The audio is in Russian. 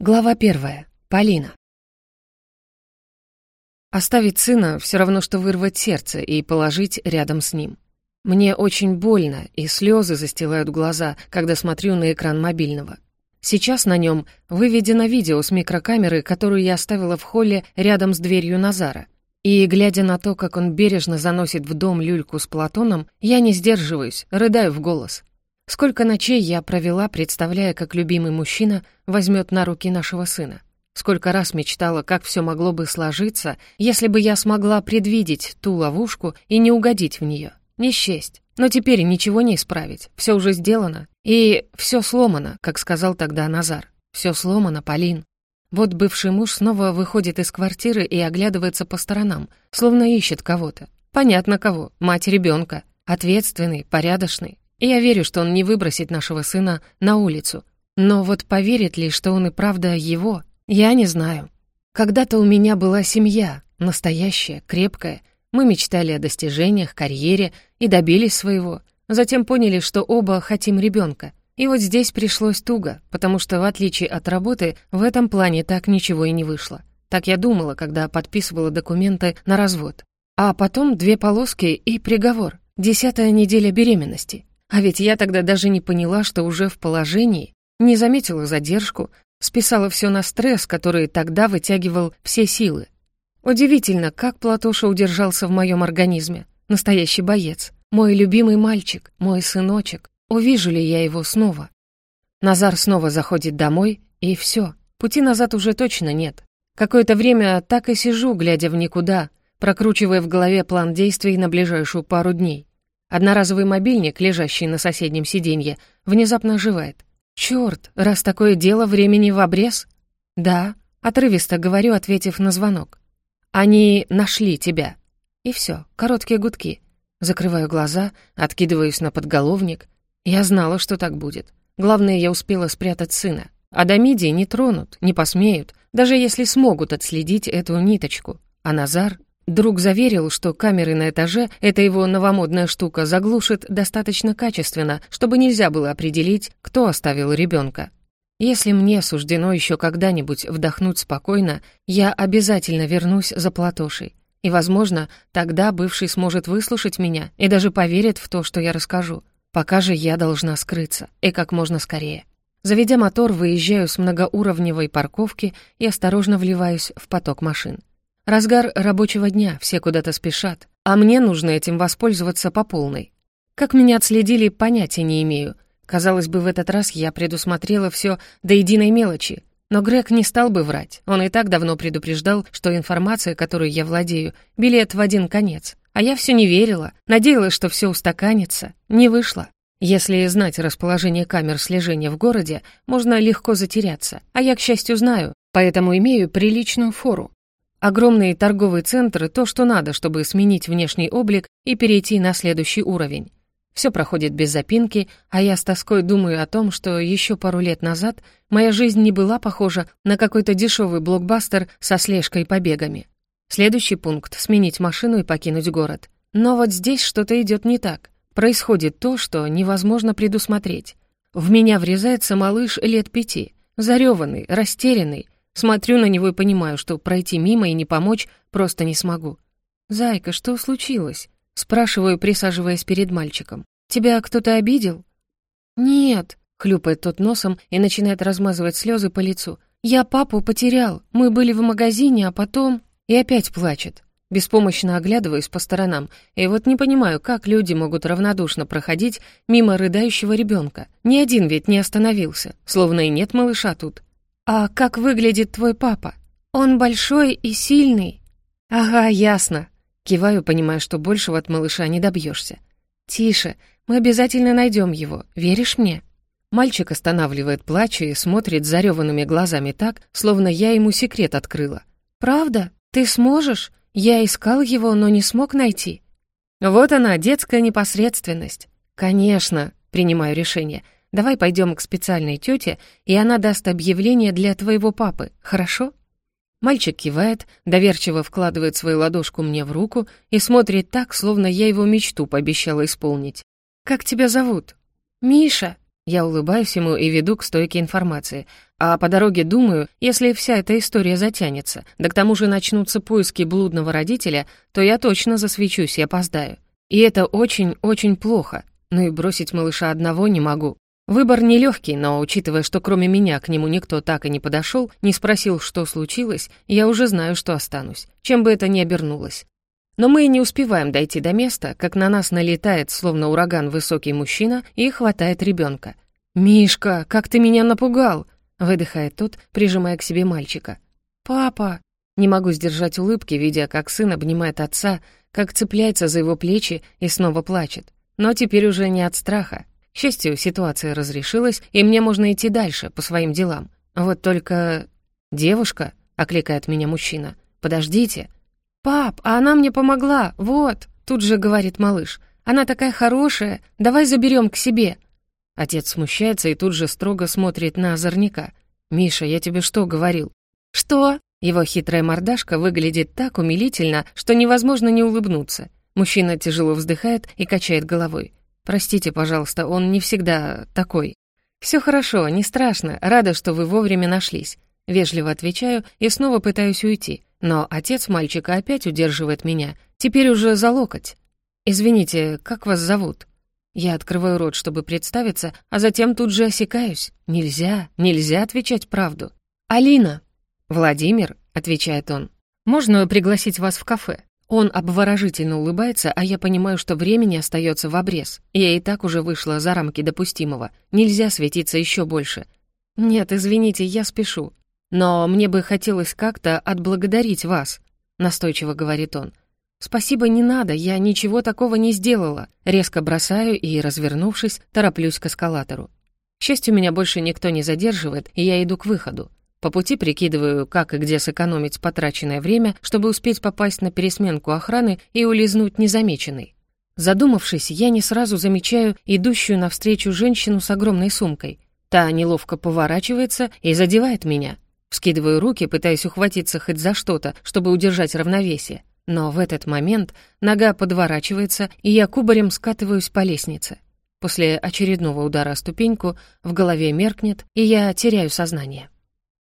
Глава первая. Полина. Оставить сына все равно, что вырвать сердце и положить рядом с ним. Мне очень больно, и слезы застилают глаза, когда смотрю на экран мобильного. Сейчас на нем выведено видео с микрокамеры, которую я оставила в холле рядом с дверью Назара. И, глядя на то, как он бережно заносит в дом люльку с Платоном, я не сдерживаюсь, рыдаю в голос — Сколько ночей я провела, представляя, как любимый мужчина возьмет на руки нашего сына. Сколько раз мечтала, как все могло бы сложиться, если бы я смогла предвидеть ту ловушку и не угодить в нее. Не счесть. Но теперь ничего не исправить. Все уже сделано. И все сломано, как сказал тогда Назар. Все сломано, Полин. Вот бывший муж снова выходит из квартиры и оглядывается по сторонам, словно ищет кого-то. Понятно кого. Мать ребенка. Ответственный, порядочный. Я верю, что он не выбросит нашего сына на улицу. Но вот поверит ли, что он и правда его, я не знаю. Когда-то у меня была семья, настоящая, крепкая. Мы мечтали о достижениях, карьере и добились своего. Затем поняли, что оба хотим ребенка. И вот здесь пришлось туго, потому что, в отличие от работы, в этом плане так ничего и не вышло. Так я думала, когда подписывала документы на развод. А потом две полоски и приговор. Десятая неделя беременности. А ведь я тогда даже не поняла, что уже в положении, не заметила задержку, списала все на стресс, который тогда вытягивал все силы. Удивительно, как Платоша удержался в моем организме. Настоящий боец. Мой любимый мальчик, мой сыночек. Увижу ли я его снова? Назар снова заходит домой, и все. Пути назад уже точно нет. Какое-то время так и сижу, глядя в никуда, прокручивая в голове план действий на ближайшую пару дней. Одноразовый мобильник, лежащий на соседнем сиденье, внезапно оживает. «Чёрт, раз такое дело, времени в обрез?» «Да», — отрывисто говорю, ответив на звонок. «Они нашли тебя». И всё, короткие гудки. Закрываю глаза, откидываюсь на подголовник. Я знала, что так будет. Главное, я успела спрятать сына. А до мидии не тронут, не посмеют, даже если смогут отследить эту ниточку. А Назар Друг заверил, что камеры на этаже эта его новомодная штука заглушит достаточно качественно, чтобы нельзя было определить, кто оставил ребенка. Если мне суждено еще когда-нибудь вдохнуть спокойно, я обязательно вернусь за Платошей. И, возможно, тогда бывший сможет выслушать меня и даже поверит в то, что я расскажу. Пока же я должна скрыться, и как можно скорее. Заведя мотор, выезжаю с многоуровневой парковки и осторожно вливаюсь в поток машин. Разгар рабочего дня, все куда-то спешат, а мне нужно этим воспользоваться по полной. Как меня отследили, понятия не имею. Казалось бы, в этот раз я предусмотрела все до единой мелочи. Но Грег не стал бы врать. Он и так давно предупреждал, что информация, которой я владею, билет в один конец. А я все не верила, надеялась, что все устаканится. Не вышло. Если знать расположение камер слежения в городе, можно легко затеряться. А я, к счастью, знаю, поэтому имею приличную фору. Огромные торговые центры — то, что надо, чтобы сменить внешний облик и перейти на следующий уровень. Все проходит без запинки, а я с тоской думаю о том, что еще пару лет назад моя жизнь не была похожа на какой-то дешевый блокбастер со слежкой и побегами. Следующий пункт — сменить машину и покинуть город. Но вот здесь что-то идет не так. Происходит то, что невозможно предусмотреть. В меня врезается малыш лет пяти, зареванный, растерянный, Смотрю на него и понимаю, что пройти мимо и не помочь просто не смогу. «Зайка, что случилось?» Спрашиваю, присаживаясь перед мальчиком. «Тебя кто-то обидел?» «Нет», — хлюпает тот носом и начинает размазывать слезы по лицу. «Я папу потерял. Мы были в магазине, а потом...» И опять плачет. Беспомощно оглядываюсь по сторонам, и вот не понимаю, как люди могут равнодушно проходить мимо рыдающего ребенка. Ни один ведь не остановился, словно и нет малыша тут. «А как выглядит твой папа? Он большой и сильный?» «Ага, ясно». Киваю, понимая, что большего от малыша не добьешься. «Тише, мы обязательно найдем его. Веришь мне?» Мальчик останавливает плач и смотрит зареванными глазами так, словно я ему секрет открыла. «Правда? Ты сможешь? Я искал его, но не смог найти». Вот она, детская непосредственность. «Конечно», — принимаю решение, — Давай пойдем к специальной тете, и она даст объявление для твоего папы, хорошо?» Мальчик кивает, доверчиво вкладывает свою ладошку мне в руку и смотрит так, словно я его мечту пообещала исполнить. «Как тебя зовут?» «Миша». Я улыбаюсь ему и веду к стойке информации. А по дороге думаю, если вся эта история затянется, да к тому же начнутся поиски блудного родителя, то я точно засвечусь и опоздаю. И это очень-очень плохо. Ну и бросить малыша одного не могу. Выбор нелегкий, но учитывая, что кроме меня к нему никто так и не подошел, не спросил, что случилось, я уже знаю, что останусь, чем бы это ни обернулось. Но мы и не успеваем дойти до места, как на нас налетает, словно ураган, высокий мужчина и хватает ребенка. «Мишка, как ты меня напугал!» — выдыхает тот, прижимая к себе мальчика. «Папа!» Не могу сдержать улыбки, видя, как сын обнимает отца, как цепляется за его плечи и снова плачет. Но теперь уже не от страха. К счастью, ситуация разрешилась, и мне можно идти дальше, по своим делам. Вот только... «Девушка?» — окликает меня мужчина. «Подождите». «Пап, а она мне помогла, вот!» — тут же говорит малыш. «Она такая хорошая, давай заберем к себе». Отец смущается и тут же строго смотрит на озорника. «Миша, я тебе что говорил?» «Что?» Его хитрая мордашка выглядит так умилительно, что невозможно не улыбнуться. Мужчина тяжело вздыхает и качает головой. «Простите, пожалуйста, он не всегда такой». «Все хорошо, не страшно, рада, что вы вовремя нашлись». Вежливо отвечаю и снова пытаюсь уйти, но отец мальчика опять удерживает меня, теперь уже за локоть. «Извините, как вас зовут?» Я открываю рот, чтобы представиться, а затем тут же осекаюсь. Нельзя, нельзя отвечать правду. «Алина!» «Владимир», — отвечает он, — «можно пригласить вас в кафе?» Он обворожительно улыбается, а я понимаю, что времени остается в обрез. Я и так уже вышла за рамки допустимого. Нельзя светиться еще больше. «Нет, извините, я спешу. Но мне бы хотелось как-то отблагодарить вас», — настойчиво говорит он. «Спасибо не надо, я ничего такого не сделала». Резко бросаю и, развернувшись, тороплюсь к эскалатору. К счастью, меня больше никто не задерживает, и я иду к выходу. По пути прикидываю, как и где сэкономить потраченное время, чтобы успеть попасть на пересменку охраны и улизнуть незамеченной. Задумавшись, я не сразу замечаю идущую навстречу женщину с огромной сумкой. Та неловко поворачивается и задевает меня. Вскидываю руки, пытаясь ухватиться хоть за что-то, чтобы удержать равновесие. Но в этот момент нога подворачивается, и я кубарем скатываюсь по лестнице. После очередного удара о ступеньку в голове меркнет, и я теряю сознание.